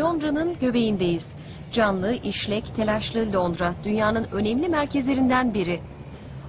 Londra'nın göbeğindeyiz. Canlı, işlek, telaşlı Londra dünyanın önemli merkezlerinden biri.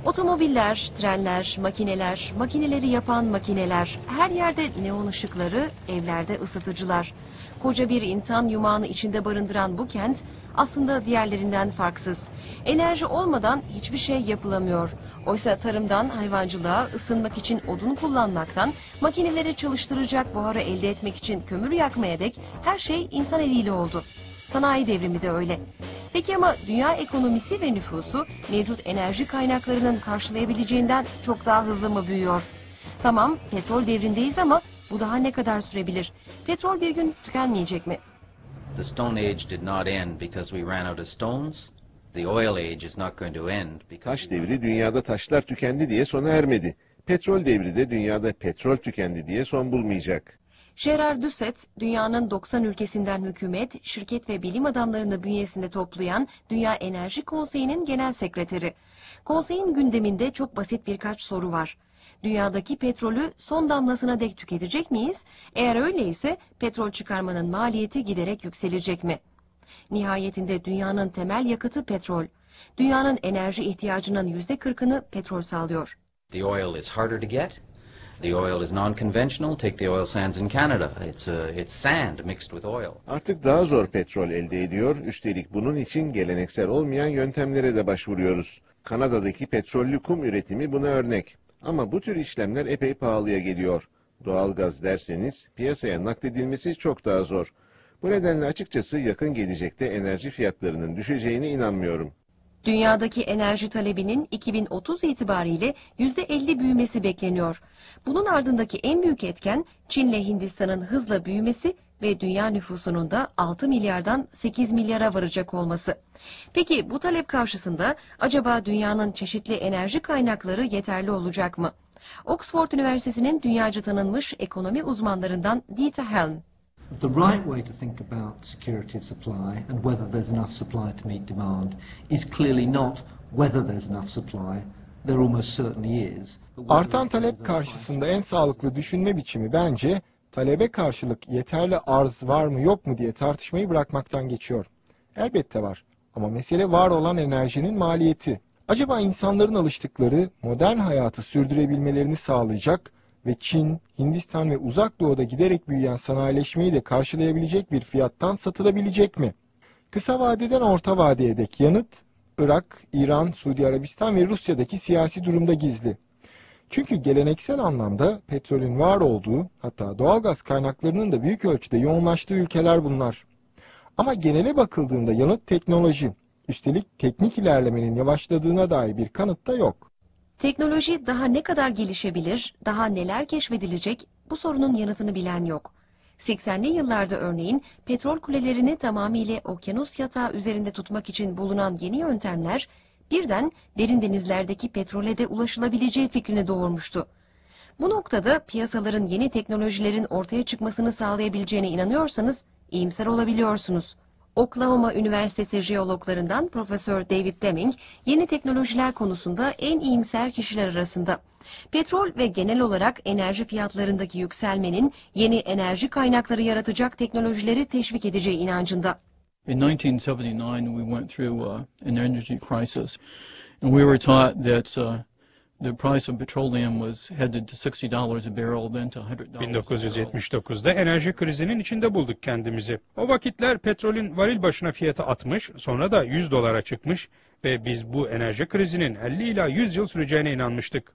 Otomobiller, trenler, makineler, makineleri yapan makineler, her yerde neon ışıkları, evlerde ısıtıcılar. Koca bir insan yumağını içinde barındıran bu kent aslında diğerlerinden farksız. Enerji olmadan hiçbir şey yapılamıyor. Oysa tarımdan hayvancılığa, ısınmak için odun kullanmaktan, makineleri çalıştıracak buharı elde etmek için kömür yakmaya dek her şey insan eliyle oldu. Sanayi devrimi de öyle. Peki ama dünya ekonomisi ve nüfusu mevcut enerji kaynaklarının karşılayabileceğinden çok daha hızlı mı büyüyor? Tamam petrol devrindeyiz ama bu daha ne kadar sürebilir? Petrol bir gün tükenmeyecek mi? The Stone Age did not end because we ran out of stones. The oil age is not going to end because Taş devri dünyada taşlar tükendi diye sona ermedi. Petrol devri de dünyada petrol tükendi diye son bulmayacak. Gerard Doucet, dünyanın 90 ülkesinden hükümet, şirket ve bilim adamlarını bünyesinde toplayan Dünya Enerji Konseyi'nin genel sekreteri. Konseyin gündeminde çok basit birkaç soru var. Dünyadaki petrolü son damlasına dek tüketecek miyiz? Eğer öyleyse petrol çıkarmanın maliyeti giderek yükselecek mi? Nihayetinde dünyanın temel yakıtı petrol. Dünyanın enerji ihtiyacının yüzde kırkını petrol sağlıyor. the oil is harder to get. The oil is non-conventional. Take the oil sands in Canada. It's uh, it's sand mixed with oil. Artık daha zor petrol elde ediyor. Üstelik bunun için geleneksel olmayan yöntemlere de başvuruyoruz. Kanada'daki petrollü kum üretimi buna örnek. Ama bu tür işlemler epey pahalıya geliyor. Doğalgaz derseniz piyasaya nakledilmesi çok daha zor. Bu nedenle açıkçası yakın gelecekte enerji fiyatlarının düşeceğine inanmıyorum. Dünyadaki enerji talebinin 2030 itibariyle %50 büyümesi bekleniyor. Bunun ardındaki en büyük etken Çin'le Hindistan'ın hızla büyümesi ve dünya nüfusunun da 6 milyardan 8 milyara varacak olması. Peki bu talep karşısında acaba dünyanın çeşitli enerji kaynakları yeterli olacak mı? Oxford Üniversitesi'nin dünyaca tanınmış ekonomi uzmanlarından Dieter Helm. The right way to think about security of supply and whether there's enough supply to meet demand is clearly not whether there's enough supply. There almost certainly is. Artan talep karşısında en sağlıklı düşünme biçimi bence talebe karşılık yeterli arz var mı yok mu diye tartışmayı bırakmaktan geçiyor. Elbette var ama mesele var olan enerjinin maliyeti. Acaba insanların alıştıkları modern hayatı sürdürebilmelerini sağlayacak ve Çin, Hindistan ve Uzak Doğu'da giderek büyüyen sanayileşmeyi de karşılayabilecek bir fiyattan satılabilecek mi? Kısa vadeden orta vadeye dek yanıt, Irak, İran, Suudi Arabistan ve Rusya'daki siyasi durumda gizli. Çünkü geleneksel anlamda petrolün var olduğu, hatta doğalgaz kaynaklarının da büyük ölçüde yoğunlaştığı ülkeler bunlar. Ama genele bakıldığında yanıt teknoloji, üstelik teknik ilerlemenin yavaşladığına dair bir kanıt da yok. Teknoloji daha ne kadar gelişebilir, daha neler keşfedilecek bu sorunun yanıtını bilen yok. 80'li yıllarda örneğin petrol kulelerini tamamıyla okyanus yatağı üzerinde tutmak için bulunan yeni yöntemler birden derin denizlerdeki petrole de ulaşılabileceği fikrini doğurmuştu. Bu noktada piyasaların yeni teknolojilerin ortaya çıkmasını sağlayabileceğine inanıyorsanız iyimser olabiliyorsunuz. Oklahoma Üniversitesi jeologlarından Profesör David Deming, yeni teknolojiler konusunda en iyimser kişiler arasında. Petrol ve genel olarak enerji fiyatlarındaki yükselmenin yeni enerji kaynakları yaratacak teknolojileri teşvik edeceği inancında. In 1979, we went through uh, an energy crisis, and we were taught that uh, the price of petroleum was headed to $60 a barrel, then to $100 a barrel. 1979'da enerji krizinin içinde bulduk kendimizi. O vakitler petrolün varil başına fiyatı 60, sonra da 100 dolara çıkmış ve biz bu enerji krizinin 50 ila 100 yıl süreceğine inanmıştık.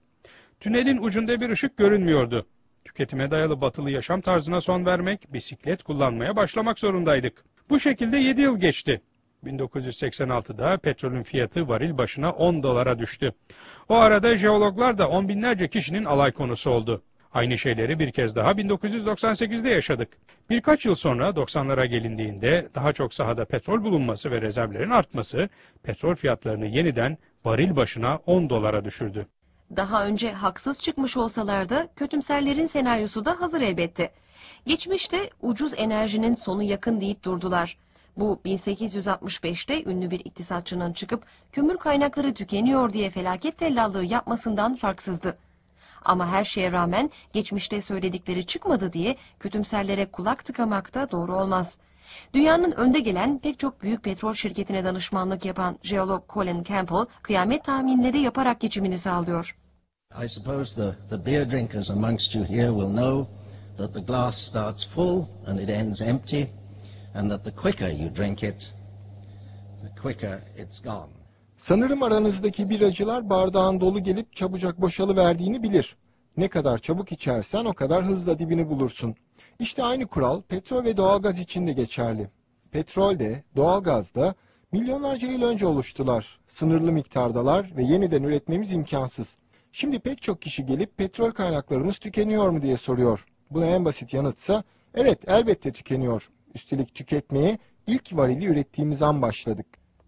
Tünelin ucunda bir ışık görünmüyordu. Tüketime dayalı batılı yaşam tarzına son vermek, bisiklet kullanmaya başlamak zorundaydık. Bu şekilde 7 yıl geçti. 1986'da petrolün fiyatı varil başına 10 dolara düştü. O arada jeologlar da on binlerce kişinin alay konusu oldu. Aynı şeyleri bir kez daha 1998'de yaşadık. Birkaç yıl sonra 90'lara gelindiğinde daha çok sahada petrol bulunması ve rezervlerin artması petrol fiyatlarını yeniden varil başına 10 dolara düşürdü. Daha önce haksız çıkmış olsalar da kötümserlerin senaryosu da hazır elbette. Geçmişte ucuz enerjinin sonu yakın deyip durdular. Bu 1865'te ünlü bir iktisatçının çıkıp kömür kaynakları tükeniyor diye felaket tellallığı yapmasından farksızdı. Ama her şeye rağmen geçmişte söyledikleri çıkmadı diye kötümserlere kulak tıkamak da doğru olmaz. Dünyanın önde gelen pek çok büyük petrol şirketine danışmanlık yapan jeolog Colin Campbell, kıyamet tahminleri yaparak geçimini sağlıyor. I suppose the, the beer drinkers amongst you here will know that the glass starts full and it ends empty, and that the quicker you drink it, the quicker it's gone. Sanırım aranızdaki biracılar bardağın dolu gelip çabucak boşalıverdiğini bilir. Ne kadar çabuk içersen o kadar hızla dibini bulursun. İşte aynı kural petrol ve doğalgaz için de geçerli. Petrol de, doğalgaz da milyonlarca yıl önce oluştular. Sınırlı miktardalar ve yeniden üretmemiz imkansız. Şimdi pek çok kişi gelip petrol kaynaklarımız tükeniyor mu diye soruyor. Buna en basit yanıtsa evet elbette tükeniyor. Üstelik tüketmeye ilk varili ürettiğimiz an başladık.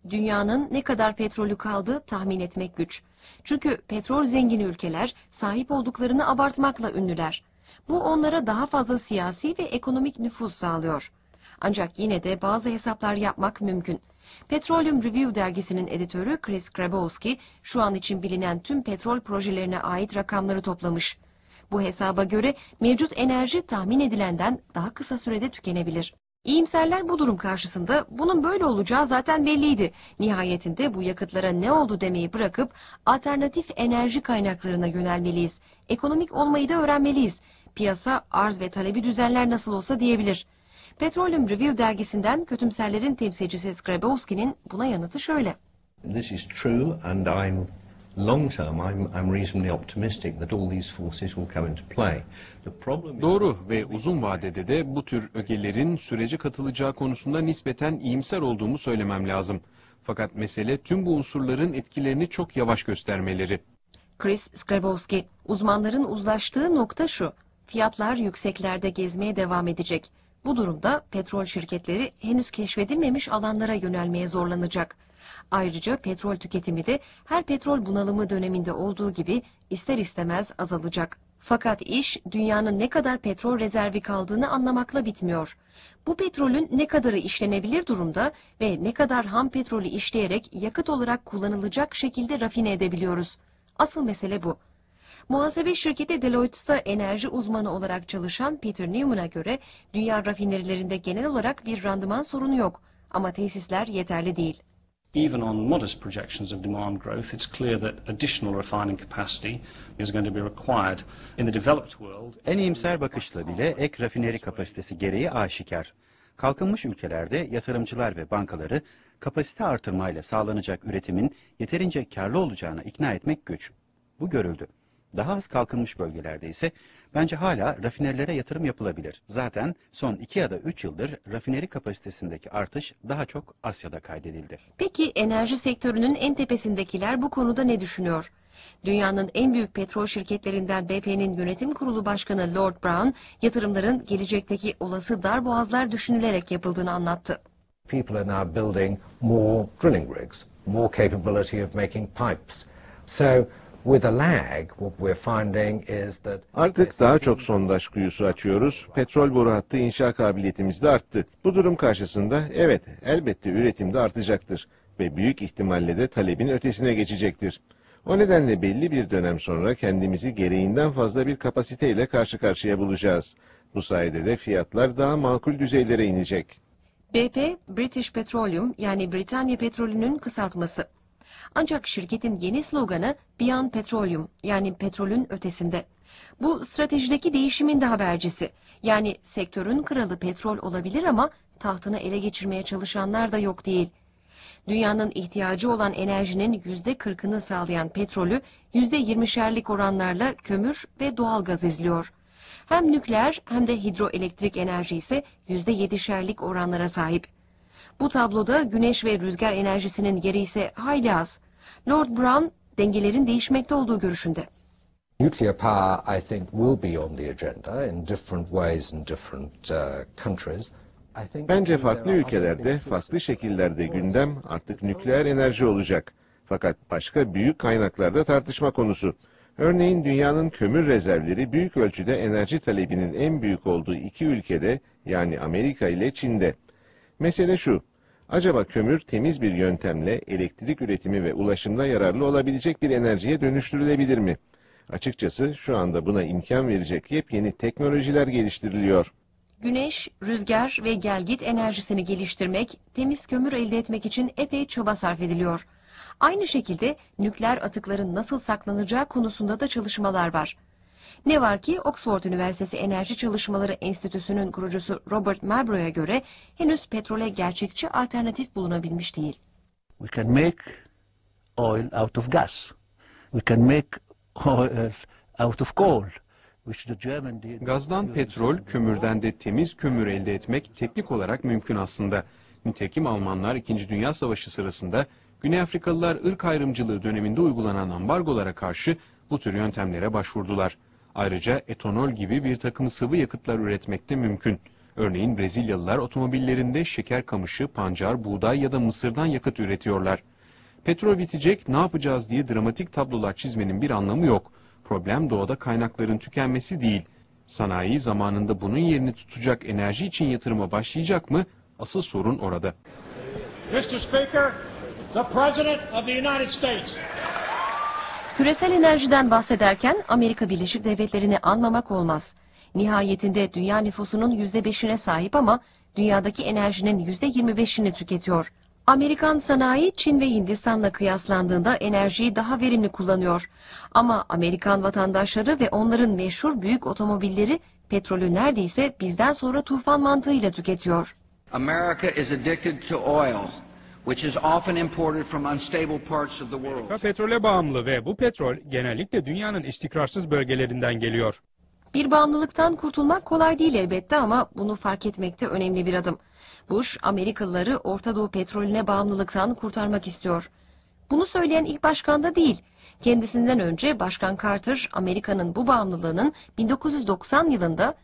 Dünyanın ne kadar petrolü kaldı tahmin etmek güç. Çünkü petrol zengin ülkeler sahip olduklarını abartmakla ünlüler. Bu onlara daha fazla siyasi ve ekonomik nüfuz sağlıyor. Ancak yine de bazı hesaplar yapmak mümkün. Petroleum Review dergisinin editörü Chris Grabowski şu an için bilinen tüm petrol projelerine ait rakamları toplamış. Bu hesaba göre mevcut enerji tahmin edilenden daha kısa sürede tükenebilir. İyimserler bu durum karşısında bunun böyle olacağı zaten belliydi. Nihayetinde bu yakıtlara ne oldu demeyi bırakıp alternatif enerji kaynaklarına yönelmeliyiz. Ekonomik olmayı da öğrenmeliyiz. Piyasa arz ve talebi düzenler nasıl olsa diyebilir. Petroleum Review dergisinden kötümserlerin temsilcisi Skrabowski'nin buna yanıtı şöyle. This is true, and I'm long term. I'm, I'm reasonably optimistic that all these forces will come into play. The problem is- Doğru ve uzun vadede de bu tür ögelerin sürece katılacağı konusunda nispeten iyimser olduğumu söylemem lazım. Fakat mesele tüm bu unsurların etkilerini çok yavaş göstermeleri. Chris Skrabowski, uzmanların uzlaştığı nokta şu. Fiyatlar yükseklerde gezmeye devam edecek. Bu durumda petrol şirketleri henüz keşfedilmemiş alanlara yönelmeye zorlanacak. Ayrıca petrol tüketimi de her petrol bunalımı döneminde olduğu gibi ister istemez azalacak. Fakat iş dünyanın ne kadar petrol rezervi kaldığını anlamakla bitmiyor. Bu petrolün ne kadarı işlenebilir durumda ve ne kadar ham petrolü işleyerek yakıt olarak kullanılacak şekilde rafine edebiliyoruz. Asıl mesele bu. Muhasebe şirketi Deloitte'da enerji uzmanı olarak çalışan Peter Newman'a göre dünya rafinerilerinde genel olarak bir randıman sorunu yok ama tesisler yeterli değil. Even on modest projections of demand growth, it's clear that additional refining capacity is going to be required. In the developed world, En iyimser bakışla bile ek rafineri kapasitesi gereği aşikar. Kalkınmış ülkelerde yatırımcılar ve bankaları kapasite artırmayla sağlanacak üretimin yeterince karlı olacağına ikna etmek güç. Bu görüldü. Daha az kalkınmış bölgelerde ise bence hala rafinerilere yatırım yapılabilir. Zaten son 2 ya da 3 yıldır rafineri kapasitesindeki artış daha çok Asya'da kaydedildi. Peki enerji sektörünün en tepesindekiler bu konuda ne düşünüyor? Dünyanın en büyük petrol şirketlerinden BP'nin yönetim kurulu başkanı Lord Brown, yatırımların gelecekteki olası dar boğazlar düşünülerek yapıldığını anlattı. people are now building more drilling rigs, more capability of making pipes. So with a lag, what we're finding is that Artık daha çok sondaj kuyusu açıyoruz. Petrol boru hattı inşa kabiliyetimiz de arttı. Bu durum karşısında evet elbette üretim de artacaktır ve büyük ihtimalle de talebin ötesine geçecektir. O nedenle belli bir dönem sonra kendimizi gereğinden fazla bir kapasiteyle karşı karşıya bulacağız. Bu sayede de fiyatlar daha makul düzeylere inecek. BP, British Petroleum yani Britanya Petrolü'nün kısaltması. Ancak şirketin yeni sloganı Beyond Petroleum yani petrolün ötesinde. Bu stratejideki değişimin de habercisi. Yani sektörün kralı petrol olabilir ama tahtını ele geçirmeye çalışanlar da yok değil. Dünyanın ihtiyacı olan enerjinin yüzde kırkını sağlayan petrolü yüzde yirmişerlik oranlarla kömür ve doğalgaz izliyor. Hem nükleer hem de hidroelektrik enerji ise yüzde yedişerlik oranlara sahip. Bu tabloda güneş ve rüzgar enerjisinin yeri ise hayli az. Lord Brown dengelerin değişmekte olduğu görüşünde. nuclear power, I think, will be on the agenda in different ways in different uh, countries. Bence farklı ülkelerde, farklı şekillerde gündem artık nükleer enerji olacak. Fakat başka büyük kaynaklarda tartışma konusu. Örneğin dünyanın kömür rezervleri büyük ölçüde enerji talebinin en büyük olduğu iki ülkede yani Amerika ile Çin'de. Mesele şu, acaba kömür temiz bir yöntemle elektrik üretimi ve ulaşımda yararlı olabilecek bir enerjiye dönüştürülebilir mi? Açıkçası şu anda buna imkan verecek yepyeni teknolojiler geliştiriliyor. Güneş, rüzgar ve gelgit enerjisini geliştirmek, temiz kömür elde etmek için epey çaba sarf ediliyor. Aynı şekilde nükleer atıkların nasıl saklanacağı konusunda da çalışmalar var. Ne var ki Oxford Üniversitesi Enerji Çalışmaları Enstitüsü'nün kurucusu Robert Malbrough'a göre henüz petrole gerçekçi alternatif bulunabilmiş değil. We can make oil out of gas. We can make oil out of coal. Gazdan petrol, kömürden de temiz kömür elde etmek teknik olarak mümkün aslında. Nitekim Almanlar 2. Dünya Savaşı sırasında Güney Afrikalılar ırk ayrımcılığı döneminde uygulanan ambargolara karşı bu tür yöntemlere başvurdular. Ayrıca etanol gibi bir takım sıvı yakıtlar üretmek de mümkün. Örneğin Brezilyalılar otomobillerinde şeker kamışı, pancar, buğday ya da mısırdan yakıt üretiyorlar. Petrol bitecek, ne yapacağız diye dramatik tablolar çizmenin bir anlamı yok. Problem doğada kaynakların tükenmesi değil. Sanayi zamanında bunun yerini tutacak enerji için yatırıma başlayacak mı? Asıl sorun orada. Mr. Speaker, the President of the United States. Küresel enerjiden bahsederken Amerika Birleşik Devletleri'ni anmamak olmaz. Nihayetinde dünya nüfusunun %5'ine sahip ama dünyadaki enerjinin %25'ini tüketiyor. Amerikan sanayi Çin ve Hindistan'la kıyaslandığında enerjiyi daha verimli kullanıyor. Ama Amerikan vatandaşları ve onların meşhur büyük otomobilleri petrolü neredeyse bizden sonra tufan mantığıyla tüketiyor. America is addicted to oil, which is often imported from unstable parts of the world. Amerika petrole bağımlı ve bu petrol genellikle dünyanın istikrarsız bölgelerinden geliyor. Bir bağımlılıktan kurtulmak kolay değil elbette ama bunu fark etmekte önemli bir adım. Bush, Amerikalıları Orta Doğu petrolüne bağımlılıktan kurtarmak istiyor. Bunu söyleyen ilk başkan da değil. Kendisinden önce Başkan Carter, Amerika'nın bu bağımlılığının 1990 yılında,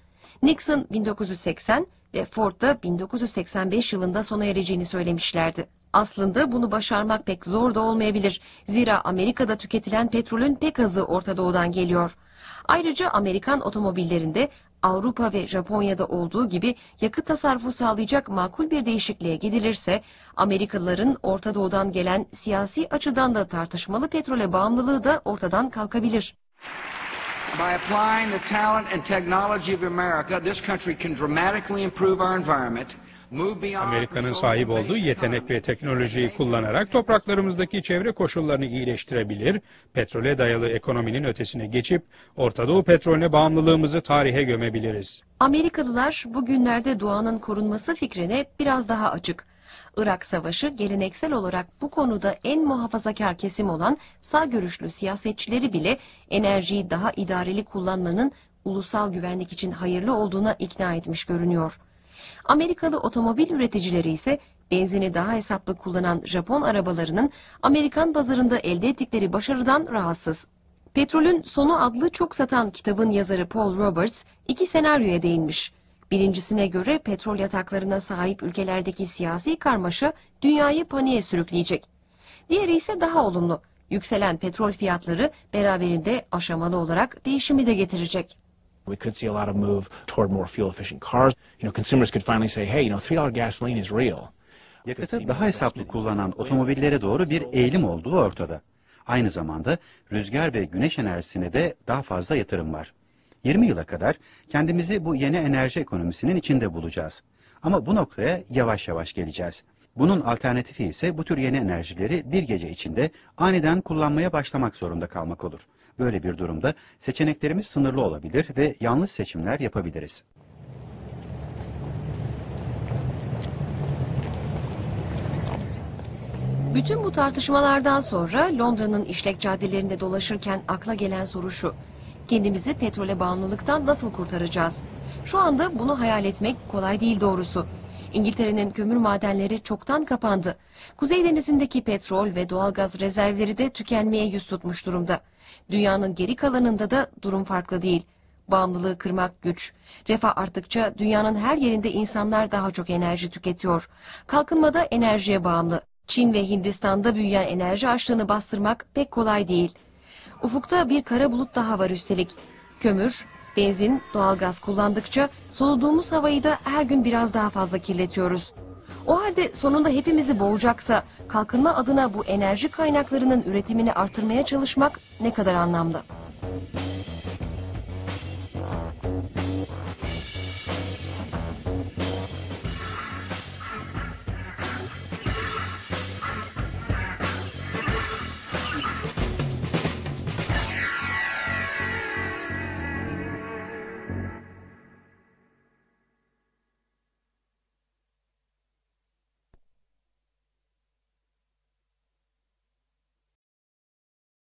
Nixon 1980 ve Ford da 1985 yılında sona ereceğini söylemişlerdi. Aslında bunu başarmak pek zor da olmayabilir. Zira Amerika'da tüketilen petrolün pek azı Orta Doğu'dan geliyor. Ayrıca Amerikan otomobillerinde Avrupa ve Japonya'da olduğu gibi yakıt tasarrufu sağlayacak makul bir değişikliğe gidilirse Amerikalıların Orta Doğu'dan gelen siyasi açıdan da tartışmalı petrole bağımlılığı da ortadan kalkabilir. By applying the talent and technology of America, this country can dramatically improve our environment, Amerika'nın sahip olduğu yetenek ve teknolojiyi kullanarak topraklarımızdaki çevre koşullarını iyileştirebilir, petrole dayalı ekonominin ötesine geçip Orta Doğu petrolüne bağımlılığımızı tarihe gömebiliriz. Amerikalılar bugünlerde doğanın korunması fikrine biraz daha açık. Irak Savaşı geleneksel olarak bu konuda en muhafazakar kesim olan sağ görüşlü siyasetçileri bile enerjiyi daha idareli kullanmanın ulusal güvenlik için hayırlı olduğuna ikna etmiş görünüyor. Amerikalı otomobil üreticileri ise benzini daha hesaplı kullanan Japon arabalarının Amerikan pazarında elde ettikleri başarıdan rahatsız. Petrolün Sonu adlı çok satan kitabın yazarı Paul Roberts iki senaryoya değinmiş. Birincisine göre petrol yataklarına sahip ülkelerdeki siyasi karmaşa dünyayı paniğe sürükleyecek. Diğeri ise daha olumlu. Yükselen petrol fiyatları beraberinde aşamalı olarak değişimi de getirecek. We could see a lot of move toward more fuel efficient cars. You know, consumers could finally say, hey, you know, $3 gasoline is real. Yakıtı daha hesaplı kullanan otomobillere doğru bir eğilim olduğu ortada. Aynı zamanda rüzgar ve güneş enerjisine de daha fazla yatırım var. 20 yıla kadar kendimizi bu yeni enerji ekonomisinin içinde bulacağız. Ama bu noktaya yavaş yavaş geleceğiz. Bunun alternatifi ise bu tür yeni enerjileri bir gece içinde aniden kullanmaya başlamak zorunda kalmak olur. Böyle bir durumda seçeneklerimiz sınırlı olabilir ve yanlış seçimler yapabiliriz. Bütün bu tartışmalardan sonra Londra'nın işlek caddelerinde dolaşırken akla gelen soru şu. Kendimizi petrole bağımlılıktan nasıl kurtaracağız? Şu anda bunu hayal etmek kolay değil doğrusu. İngiltere'nin kömür madenleri çoktan kapandı. Kuzey Denizi'ndeki petrol ve doğalgaz rezervleri de tükenmeye yüz tutmuş durumda. Dünyanın geri kalanında da durum farklı değil. Bağımlılığı kırmak güç. Refah arttıkça dünyanın her yerinde insanlar daha çok enerji tüketiyor. Kalkınmada enerjiye bağımlı. Çin ve Hindistan'da büyüyen enerji açlığını bastırmak pek kolay değil. Ufukta bir kara bulut daha var üstelik. Kömür, benzin, doğalgaz kullandıkça soluduğumuz havayı da her gün biraz daha fazla kirletiyoruz. O halde sonunda hepimizi boğacaksa kalkınma adına bu enerji kaynaklarının üretimini artırmaya çalışmak ne kadar anlamlı?